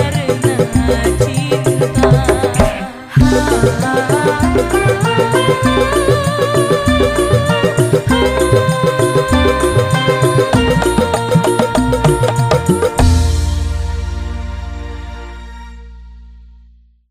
करना। चिंता